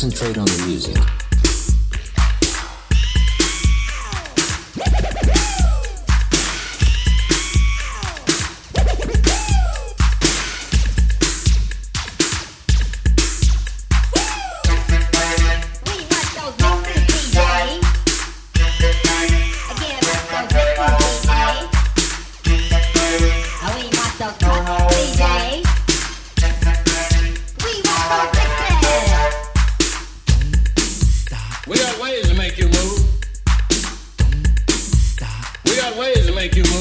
concentrate on the music. Thank you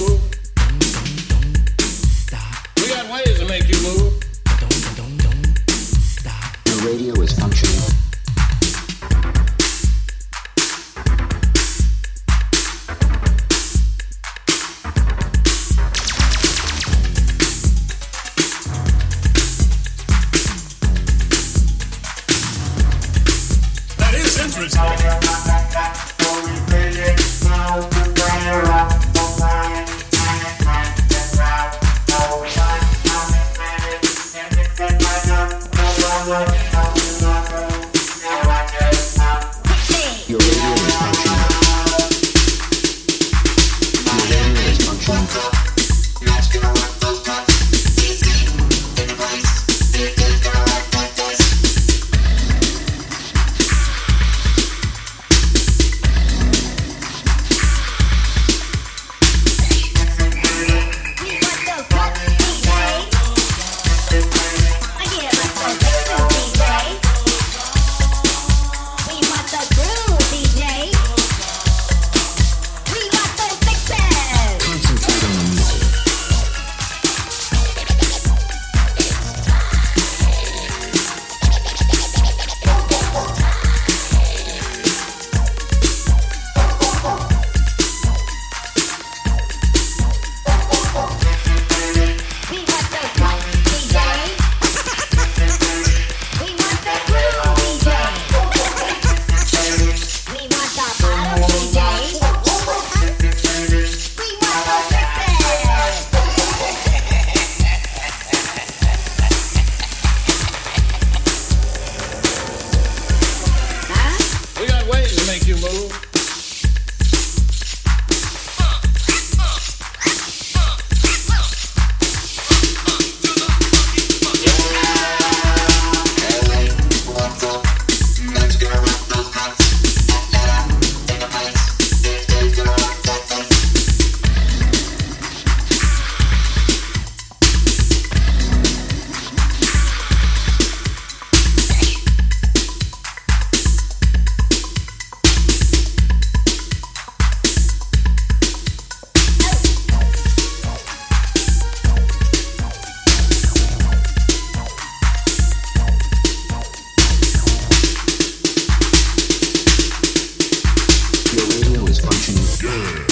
satisfaction. Yeah.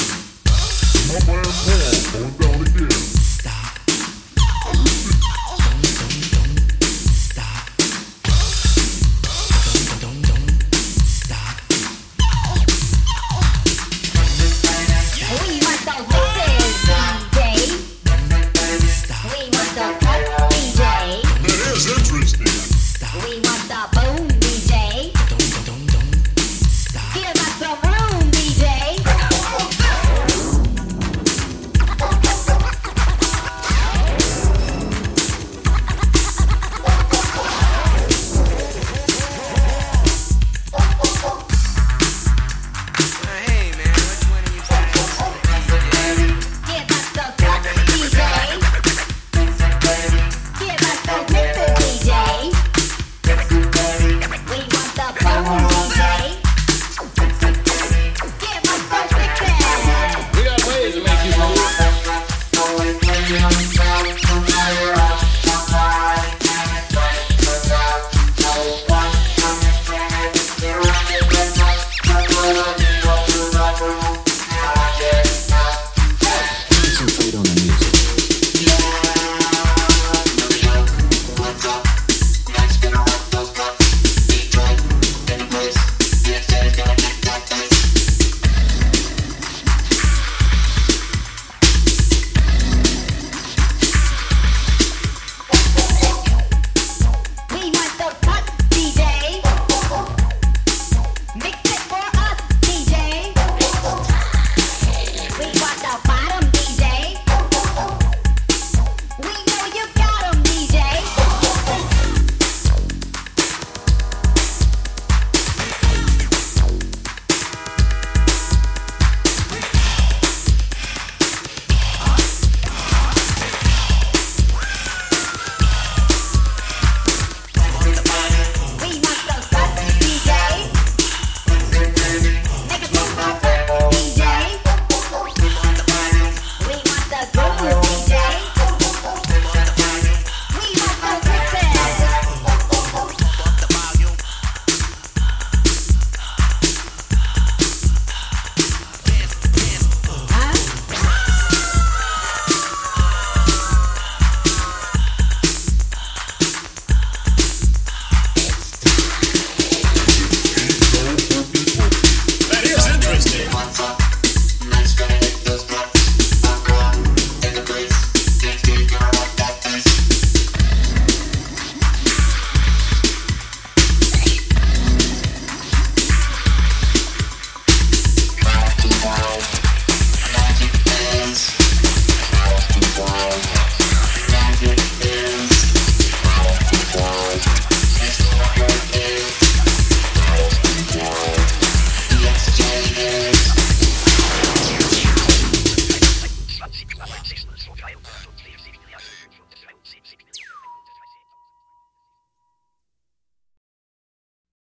My man Paul going down again. Stop.